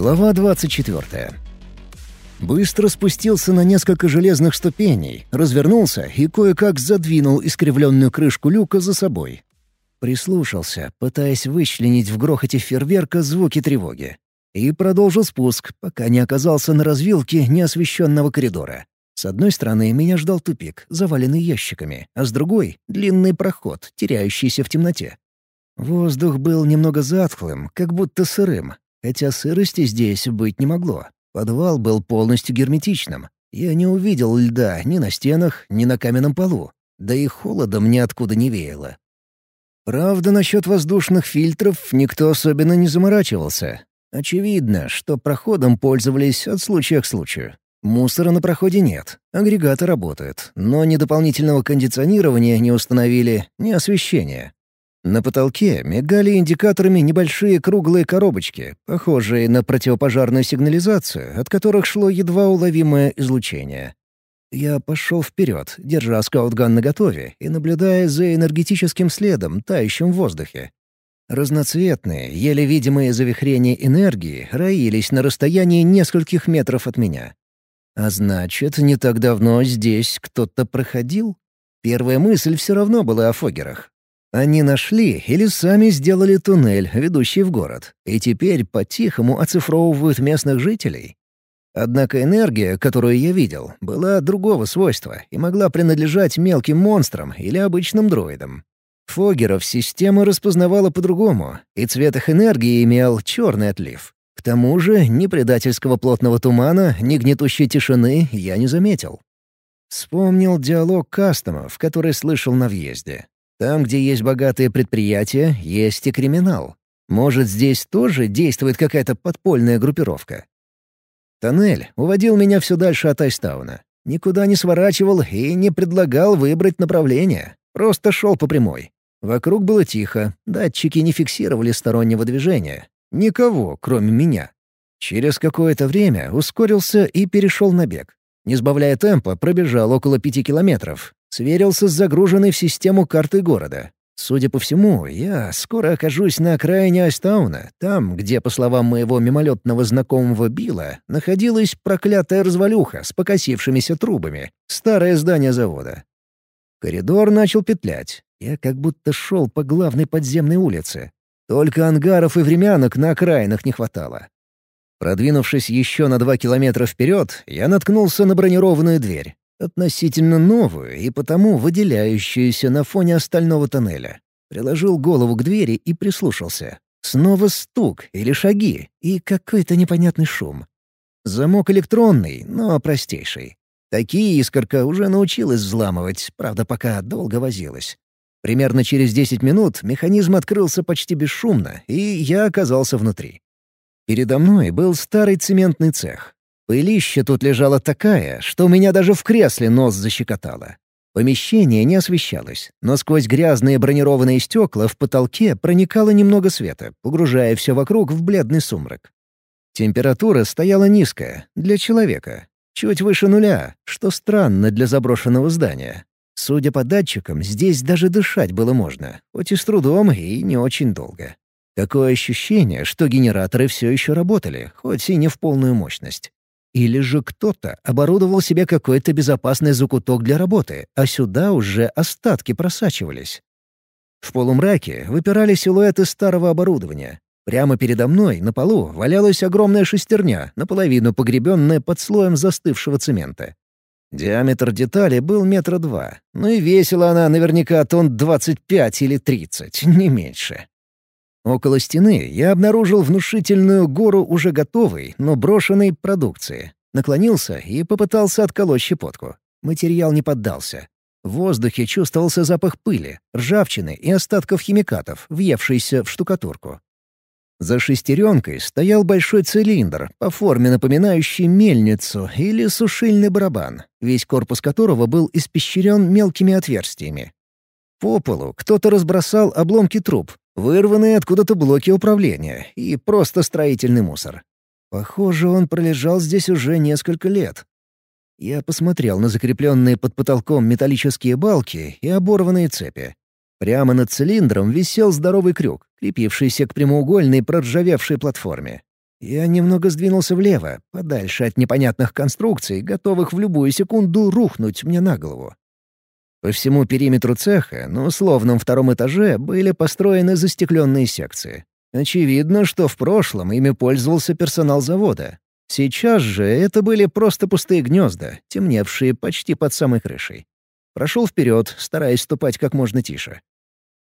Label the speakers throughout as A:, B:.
A: Глава 24. Быстро спустился на несколько железных ступеней, развернулся и кое-как задвинул искривленную крышку люка за собой. Прислушался, пытаясь вычленить в грохоте фейерверка звуки тревоги. И продолжил спуск, пока не оказался на развилке неосвещенного коридора. С одной стороны меня ждал тупик, заваленный ящиками, а с другой — длинный проход, теряющийся в темноте. Воздух был немного затхлым, как будто сырым, Хотя сырости здесь быть не могло. Подвал был полностью герметичным. Я не увидел льда ни на стенах, ни на каменном полу. Да и холодом ниоткуда не веяло. Правда, насчет воздушных фильтров никто особенно не заморачивался. Очевидно, что проходом пользовались от случая к случаю. Мусора на проходе нет, агрегаты работают, но ни дополнительного кондиционирования не установили, ни освещения. На потолке мигали индикаторами небольшие круглые коробочки, похожие на противопожарную сигнализацию, от которых шло едва уловимое излучение. Я пошел вперед, держа скаутган наготове и наблюдая за энергетическим следом, тающим в воздухе. Разноцветные, еле видимые завихрения энергии роились на расстоянии нескольких метров от меня. А значит, не так давно здесь кто-то проходил? Первая мысль все равно была о Фогерах. Они нашли или сами сделали туннель, ведущий в город, и теперь по-тихому оцифровывают местных жителей. Однако энергия, которую я видел, была другого свойства и могла принадлежать мелким монстрам или обычным дроидам. Фогеров система распознавала по-другому, и цвет их энергии имел черный отлив. К тому же ни предательского плотного тумана, ни гнетущей тишины я не заметил. Вспомнил диалог кастомов, который слышал на въезде. Там, где есть богатые предприятия, есть и криминал. Может, здесь тоже действует какая-то подпольная группировка? Тоннель уводил меня все дальше от Айстауна. Никуда не сворачивал и не предлагал выбрать направление. Просто шел по прямой. Вокруг было тихо, датчики не фиксировали стороннего движения. Никого, кроме меня. Через какое-то время ускорился и перешел на бег. Не сбавляя темпа, пробежал около пяти километров. Сверился с загруженной в систему картой города. Судя по всему, я скоро окажусь на окраине Айстауна, там, где, по словам моего мимолетного знакомого Билла, находилась проклятая развалюха с покосившимися трубами, старое здание завода. Коридор начал петлять. Я как будто шел по главной подземной улице. Только ангаров и времянок на окраинах не хватало. Продвинувшись еще на два километра вперед, я наткнулся на бронированную дверь относительно новую и потому выделяющуюся на фоне остального тоннеля. Приложил голову к двери и прислушался. Снова стук или шаги и какой-то непонятный шум. Замок электронный, но простейший. Такие искорка уже научилась взламывать, правда, пока долго возилась. Примерно через 10 минут механизм открылся почти бесшумно, и я оказался внутри. Передо мной был старый цементный цех. Пылища тут лежала такая, что у меня даже в кресле нос защекотало. Помещение не освещалось, но сквозь грязные бронированные стекла в потолке проникало немного света, погружая все вокруг в бледный сумрак. Температура стояла низкая, для человека, чуть выше нуля, что странно для заброшенного здания. Судя по датчикам, здесь даже дышать было можно, хоть и с трудом и не очень долго. Такое ощущение, что генераторы все еще работали, хоть и не в полную мощность. Или же кто-то оборудовал себе какой-то безопасный закуток для работы, а сюда уже остатки просачивались. В полумраке выпирали силуэты старого оборудования. Прямо передо мной на полу валялась огромная шестерня, наполовину погребенная под слоем застывшего цемента. Диаметр детали был метра два, ну и весила она наверняка тонн двадцать пять или тридцать, не меньше. Около стены я обнаружил внушительную гору уже готовой, но брошенной продукции. Наклонился и попытался отколоть щепотку. Материал не поддался. В воздухе чувствовался запах пыли, ржавчины и остатков химикатов, въевшийся в штукатурку. За шестеренкой стоял большой цилиндр, по форме напоминающий мельницу или сушильный барабан, весь корпус которого был испещрен мелкими отверстиями. По полу кто-то разбросал обломки труб, Вырванные откуда-то блоки управления и просто строительный мусор. Похоже, он пролежал здесь уже несколько лет. Я посмотрел на закрепленные под потолком металлические балки и оборванные цепи. Прямо над цилиндром висел здоровый крюк, крепившийся к прямоугольной проржавевшей платформе. Я немного сдвинулся влево, подальше от непонятных конструкций, готовых в любую секунду рухнуть мне на голову. По всему периметру цеха, на условном втором этаже, были построены застекленные секции. Очевидно, что в прошлом ими пользовался персонал завода. Сейчас же это были просто пустые гнезда, темневшие почти под самой крышей. Прошел вперед, стараясь ступать как можно тише.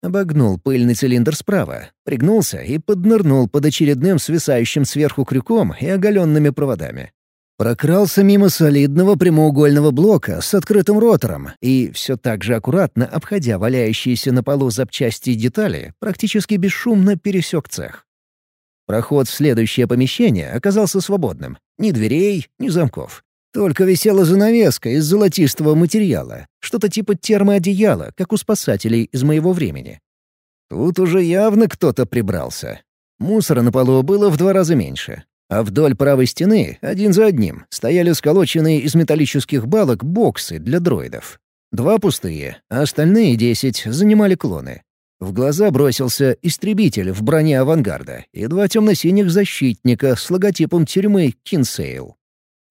A: Обогнул пыльный цилиндр справа, пригнулся и поднырнул под очередным свисающим сверху крюком и оголенными проводами. Прокрался мимо солидного прямоугольного блока с открытым ротором и, все так же аккуратно обходя валяющиеся на полу запчасти и детали, практически бесшумно пересек цех. Проход в следующее помещение оказался свободным. Ни дверей, ни замков. Только висела занавеска из золотистого материала, что-то типа термоодеяла, как у спасателей из моего времени. Тут уже явно кто-то прибрался. Мусора на полу было в два раза меньше, а вдоль правой стены, один за одним, стояли сколоченные из металлических балок боксы для дроидов. Два пустые, а остальные десять занимали клоны. В глаза бросился истребитель в броне авангарда и два темно-синих защитника с логотипом тюрьмы «Кинсейл».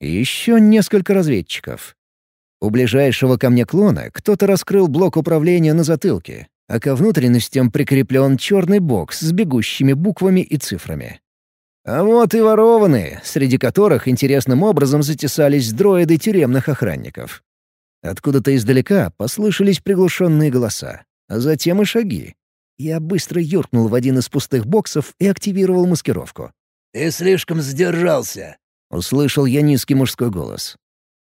A: Еще несколько разведчиков. У ближайшего ко мне клона кто-то раскрыл блок управления на затылке, а ко внутренностям прикреплен черный бокс с бегущими буквами и цифрами. А вот и ворованные, среди которых интересным образом затесались дроиды тюремных охранников. Откуда-то издалека послышались приглушенные голоса, а затем и шаги. Я быстро юркнул в один из пустых боксов и активировал маскировку.
B: «Ты слишком задержался»,
A: Услышал я низкий мужской голос.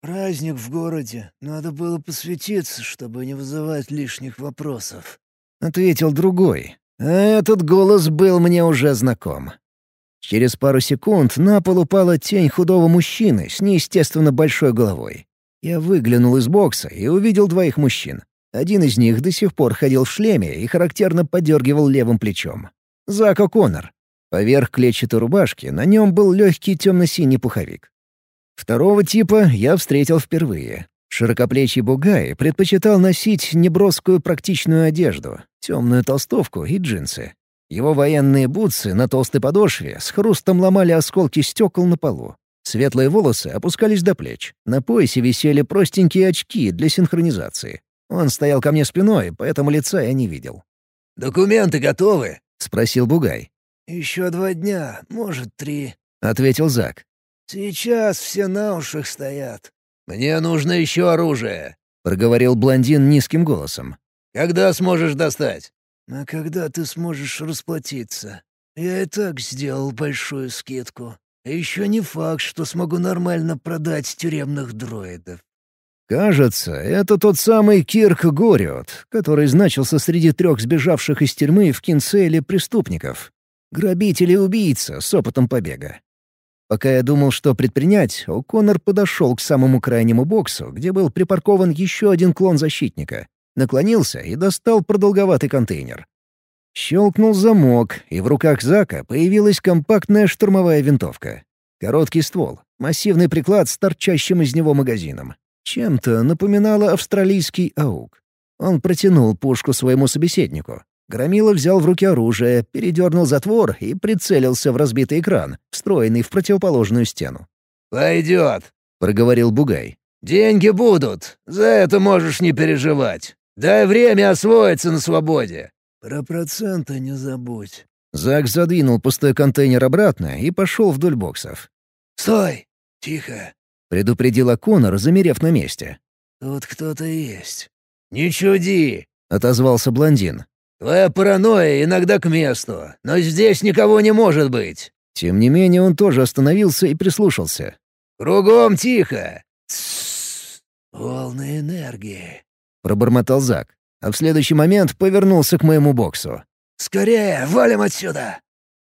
B: «Праздник в городе. Надо было посвятиться, чтобы не вызывать лишних вопросов», —
A: ответил другой. А этот голос был мне уже знаком. Через пару секунд на пол упала тень худого мужчины с неестественно большой головой. Я выглянул из бокса и увидел двоих мужчин. Один из них до сих пор ходил в шлеме и характерно подергивал левым плечом. Зак О'Коннор, Поверх клетчатой рубашки на нем был легкий темно-синий пуховик. Второго типа я встретил впервые. Широкоплечий бугай предпочитал носить неброскую практичную одежду, темную толстовку и джинсы. Его военные бутсы на толстой подошве с хрустом ломали осколки стекол на полу. Светлые волосы опускались до плеч. На поясе висели простенькие очки для синхронизации. Он стоял ко мне спиной, поэтому лица я не видел.
B: «Документы готовы?»
A: — спросил Бугай.
B: «Еще два дня, может, три», —
A: ответил Зак.
B: «Сейчас все на ушах стоят». «Мне нужно еще оружие», —
A: проговорил блондин низким голосом.
B: «Когда сможешь достать?»
C: «А когда ты сможешь расплатиться? Я и так сделал большую скидку. Еще не факт, что смогу нормально продать тюремных дроидов».
A: Кажется, это тот самый Кирк Гориот, который значился среди трех сбежавших из тюрьмы в Кинцеле преступников. Грабитель и убийца с опытом побега. Пока я думал, что предпринять, О'Коннор подошел к самому крайнему боксу, где был припаркован еще один клон защитника. Наклонился и достал продолговатый контейнер. Щелкнул замок, и в руках Зака появилась компактная штурмовая винтовка. Короткий ствол, массивный приклад с торчащим из него магазином. Чем-то напоминало австралийский аук. Он протянул пушку своему собеседнику. Громила взял в руки оружие, передернул затвор и прицелился в разбитый экран, встроенный в противоположную стену.
B: «Пойдет», — проговорил Бугай. «Деньги будут. За это можешь не переживать. Дай время освоиться на свободе».
C: «Про проценты не забудь».
A: Зак задвинул пустой контейнер обратно и пошел вдоль боксов.
C: «Стой! Тихо!»
A: — предупредила Конор, замерев на месте.
C: «Тут кто-то есть».
B: «Не чуди!»
A: — отозвался блондин.
B: Твоя паранойя иногда к месту, но здесь никого не может быть».
A: Тем не менее он тоже остановился и прислушался.
B: «Кругом тихо».
C: «Тссс, волны энергии», —
A: пробормотал Зак, а в следующий момент повернулся к моему боксу.
C: «Скорее, валим отсюда!»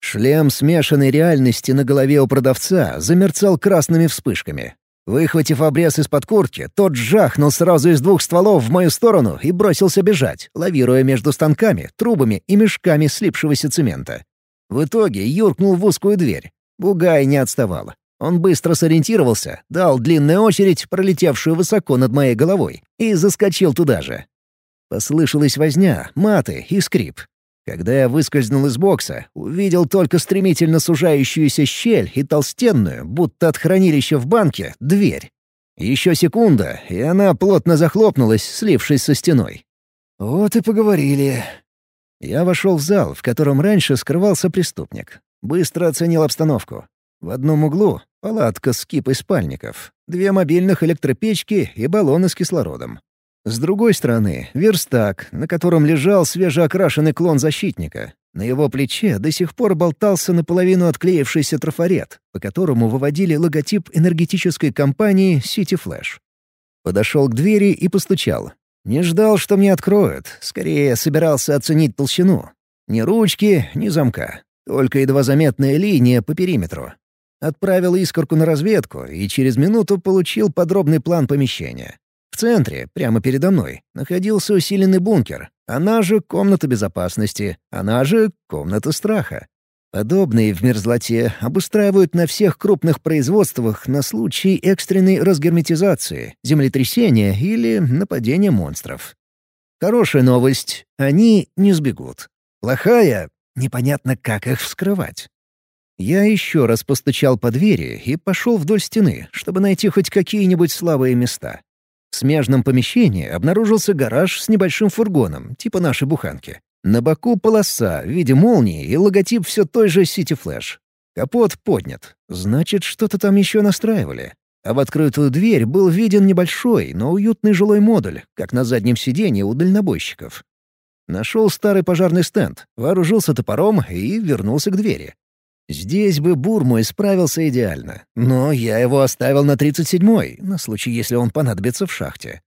A: Шлем смешанной реальности на голове у продавца замерцал красными вспышками. Выхватив обрез из-под куртки, тот жахнул сразу из двух стволов в мою сторону и бросился бежать, лавируя между станками, трубами и мешками слипшегося цемента. В итоге юркнул в узкую дверь. Бугай не отставал. Он быстро сориентировался, дал длинную очередь, пролетевшую высоко над моей головой, и заскочил туда же. Послышалась возня, маты и скрип. Когда я выскользнул из бокса, увидел только стремительно сужающуюся щель и толстенную, будто от хранилища в банке, дверь. Еще секунда, и она плотно захлопнулась, слившись со стеной. Вот и поговорили. Я вошел в зал, в котором раньше скрывался преступник. Быстро оценил обстановку. В одном углу — палатка с кипой спальников, две мобильных электропечки и баллоны с кислородом. С другой стороны — верстак, на котором лежал свежеокрашенный клон защитника. На его плече до сих пор болтался наполовину отклеившийся трафарет, по которому выводили логотип энергетической компании City Flash. Подошел к двери и постучал. Не ждал, что мне откроют, скорее собирался оценить толщину. Ни ручки, ни замка, только едва заметная линия по периметру. Отправил искорку на разведку и через минуту получил подробный план помещения. В центре, прямо передо мной, находился усиленный бункер, она же комната безопасности, она же комната страха. Подобные в мерзлоте обустраивают на всех крупных производствах на случай экстренной разгерметизации, землетрясения или нападения монстров. Хорошая новость — они не сбегут. Плохая — непонятно, как их вскрывать. Я еще раз постучал по двери и пошел вдоль стены, чтобы найти хоть какие-нибудь слабые места. В смежном помещении обнаружился гараж с небольшим фургоном, типа нашей буханки. На боку полоса в виде молнии и логотип все той же City Flash. Капот поднят. Значит, что-то там еще настраивали. А в открытую дверь был виден небольшой, но уютный жилой модуль, как на заднем сиденье у дальнобойщиков. Нашел старый пожарный стенд, вооружился топором и вернулся к двери. Здесь бы бур мой справился идеально, но я его оставил на 37-й, на случай, если он понадобится в шахте.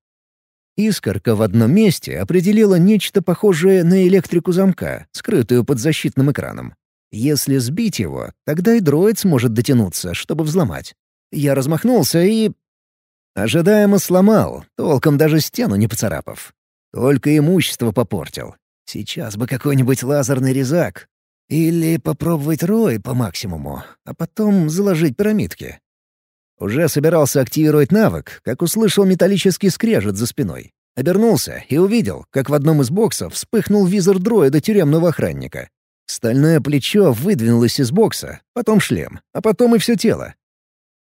A: Искорка в одном месте определила нечто похожее на электрику замка, скрытую под защитным экраном. Если сбить его, тогда и дроид сможет дотянуться, чтобы взломать. Я размахнулся и... Ожидаемо сломал, толком даже стену не поцарапав. Только имущество попортил. Сейчас бы какой-нибудь лазерный резак, или попробовать рой по максимуму, а потом заложить пирамидки. Уже собирался активировать навык, как услышал металлический скрежет за спиной. Обернулся и увидел, как в одном из боксов вспыхнул визор дроида тюремного охранника. Стальное плечо выдвинулось из бокса, потом шлем, а потом и все тело.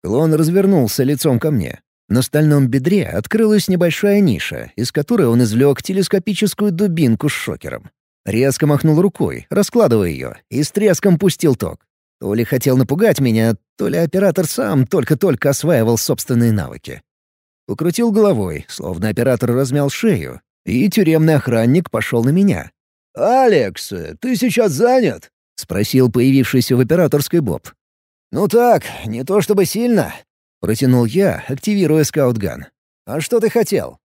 A: Клон развернулся лицом ко мне. На стальном бедре открылась небольшая ниша, из которой он извлек телескопическую дубинку с шокером. Резко махнул рукой, раскладывая ее, и с треском пустил ток. То ли хотел напугать меня, то ли оператор сам только-только осваивал собственные навыки. Покрутил головой, словно оператор размял шею, и тюремный охранник пошел на меня.
B: «Алекс, ты сейчас занят?»
A: — спросил появившийся в операторской Боб.
B: «Ну так, не то чтобы сильно», — протянул я, активируя скаутган. «А что ты хотел?»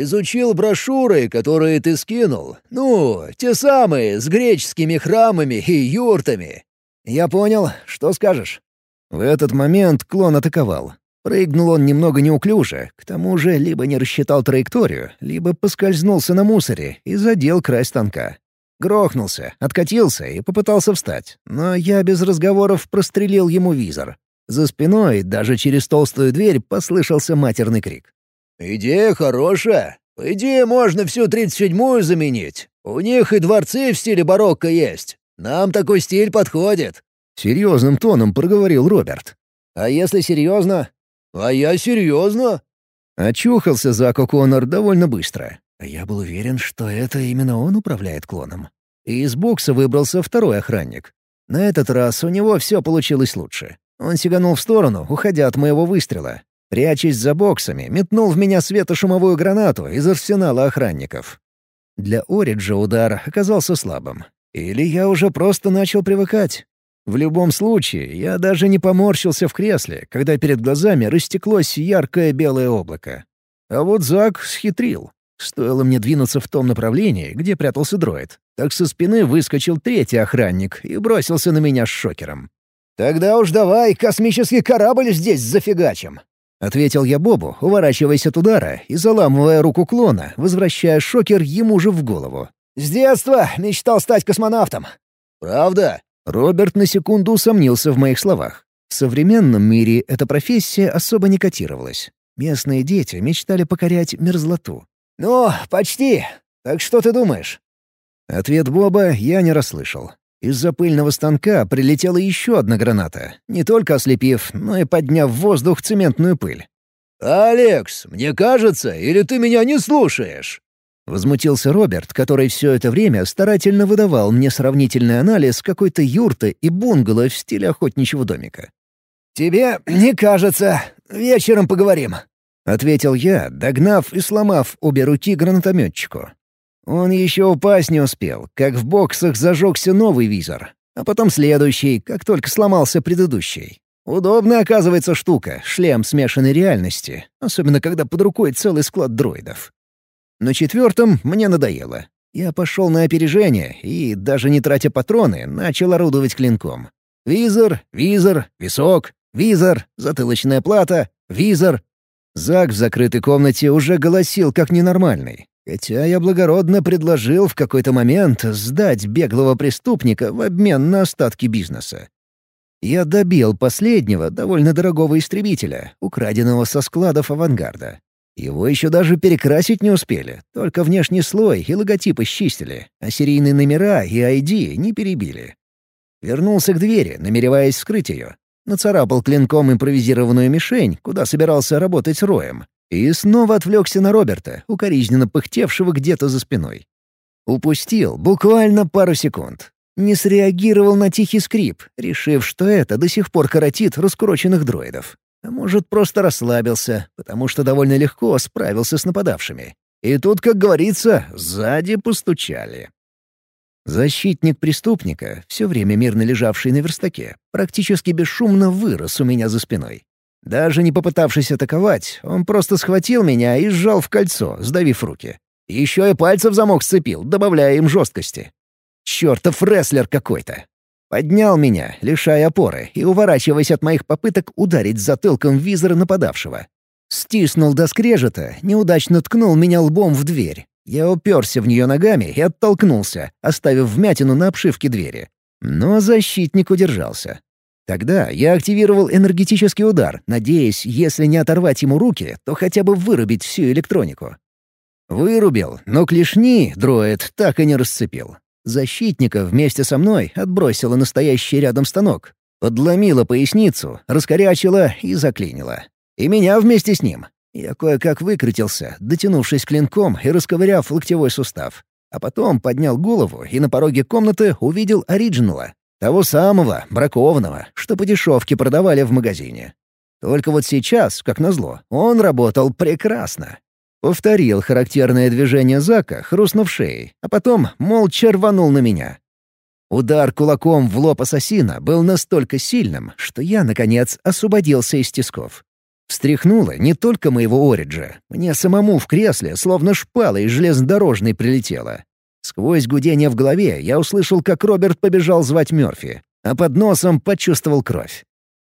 B: Изучил брошюры, которые ты скинул. Ну, те самые, с греческими храмами и юртами. Я понял. Что скажешь?»
A: В этот момент клон атаковал. Прыгнул он немного неуклюже, к тому же либо не рассчитал траекторию, либо поскользнулся на мусоре и задел край станка. Грохнулся, откатился и попытался встать, но я без разговоров прострелил ему визор. За спиной, даже через толстую дверь, послышался матерный крик.
B: «Идея хорошая. По идее, можно всю тридцать седьмую заменить. У них и дворцы в стиле барокко есть. Нам такой стиль подходит».
A: Серьезным тоном проговорил Роберт.
B: «А если серьезно?» «А я серьезно?»
A: Очухался Зако Коннор довольно быстро. Я был уверен, что это именно он управляет клоном. И из бокса выбрался второй охранник. На этот раз у него все получилось лучше. Он сиганул в сторону, уходя от моего выстрела, Прячась за боксами, метнул в меня светошумовую гранату из арсенала охранников. Для Ориджа удар оказался слабым. Или я уже просто начал привыкать. В любом случае, я даже не поморщился в кресле, когда перед глазами растеклось яркое белое облако. А вот Зак схитрил. Стоило мне двинуться в том направлении, где прятался дроид, так со спины выскочил третий охранник и бросился на меня с шокером.
B: «Тогда уж давай космический корабль здесь зафигачим!»
A: Ответил я Бобу, уворачиваясь от удара и заламывая руку клона, возвращая шокер ему же в голову.
B: «С детства мечтал стать космонавтом». «Правда?»
A: Роберт на секунду усомнился в моих словах. В современном мире эта профессия особо не котировалась. Местные дети мечтали покорять мерзлоту.
B: «Ну, почти. Так что ты думаешь?»
A: Ответ Боба я не расслышал. Из-за пыльного станка прилетела еще одна граната, не только ослепив, но и подняв в воздух цементную пыль.
B: «Алекс, мне кажется, или ты меня не слушаешь?»
A: Возмутился Роберт, который все это время старательно выдавал мне сравнительный анализ какой-то юрты и бунгало в стиле охотничьего домика.
B: «Тебе не кажется. Вечером поговорим», —
A: ответил я, догнав и сломав обе руки гранатометчику. Он еще упасть не успел, как в боксах зажегся новый визор, а потом следующий, как только сломался предыдущий. Удобная, оказывается, штука — шлем смешанной реальности, особенно когда под рукой целый склад дроидов. На четвертом мне надоело. Я пошел на опережение и, даже не тратя патроны, начал орудовать клинком. Визор, визор, висок, визор, затылочная плата, визор. Зак в закрытой комнате уже голосил как ненормальный. Хотя я благородно предложил в какой-то момент сдать беглого преступника в обмен на остатки бизнеса. Я добил последнего, довольно дорогого истребителя, украденного со складов авангарда. Его еще даже перекрасить не успели, только внешний слой и логотипы счистили, а серийные номера и ID не перебили. Вернулся к двери, намереваясь вскрыть ее. Нацарапал клинком импровизированную мишень, куда собирался работать Роем, и снова отвлекся на Роберта, укоризненно пыхтевшего где-то за спиной. Упустил буквально пару секунд. Не среагировал на тихий скрип, решив, что это до сих пор коротит раскуроченных дроидов. А может, просто расслабился, потому что довольно легко справился с нападавшими. И тут, как говорится, сзади постучали. Защитник преступника, все время мирно лежавший на верстаке, практически бесшумно вырос у меня за спиной. Даже не попытавшись атаковать, он просто схватил меня и сжал в кольцо, сдавив руки. Еще и пальцы в замок сцепил, добавляя им жесткости. Чертов рестлер какой-то. Поднял меня, лишая опоры и уворачиваясь от моих попыток ударить затылком визора нападавшего. Стиснул до скрежета, неудачно ткнул меня лбом в дверь. Я уперся в нее ногами и оттолкнулся, оставив вмятину на обшивке двери. Но защитник удержался. Тогда я активировал энергетический удар, надеясь, если не оторвать ему руки, то хотя бы вырубить всю электронику. Вырубил, но клешни дроид так и не расцепил. Защитника вместе со мной отбросила настоящий рядом станок. Подломила поясницу, раскорячила и заклинила. И меня вместе с ним. Я кое-как выкрутился, дотянувшись клинком и расковыряв локтевой сустав. А потом поднял голову и на пороге комнаты увидел оригинала, того самого, бракованного, что по дешевке продавали в магазине. Только вот сейчас, как назло, он работал прекрасно. Повторил характерное движение Зака, хрустнув шеей, а потом молча рванул на меня. Удар кулаком в лоб ассасина был настолько сильным, что я, наконец, освободился из тисков. Встряхнуло не только моего Ориджа. Мне самому в кресле словно шпала из железнодорожной прилетела. Сквозь гудение в голове я услышал, как Роберт побежал звать Мёрфи, а под носом почувствовал кровь.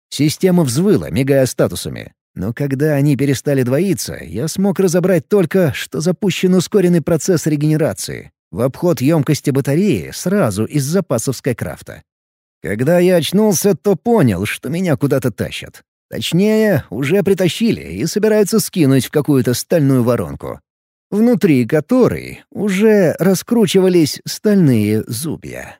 A: Система взвыла, мигая статусами. Но когда они перестали двоиться, я смог разобрать только, что запущен ускоренный процесс регенерации в обход емкости батареи сразу из запасов Скайкрафта. Когда я очнулся, то понял, что меня куда-то тащат. Точнее, уже притащили и собираются скинуть в какую-то стальную воронку внутри которой уже раскручивались стальные зубья.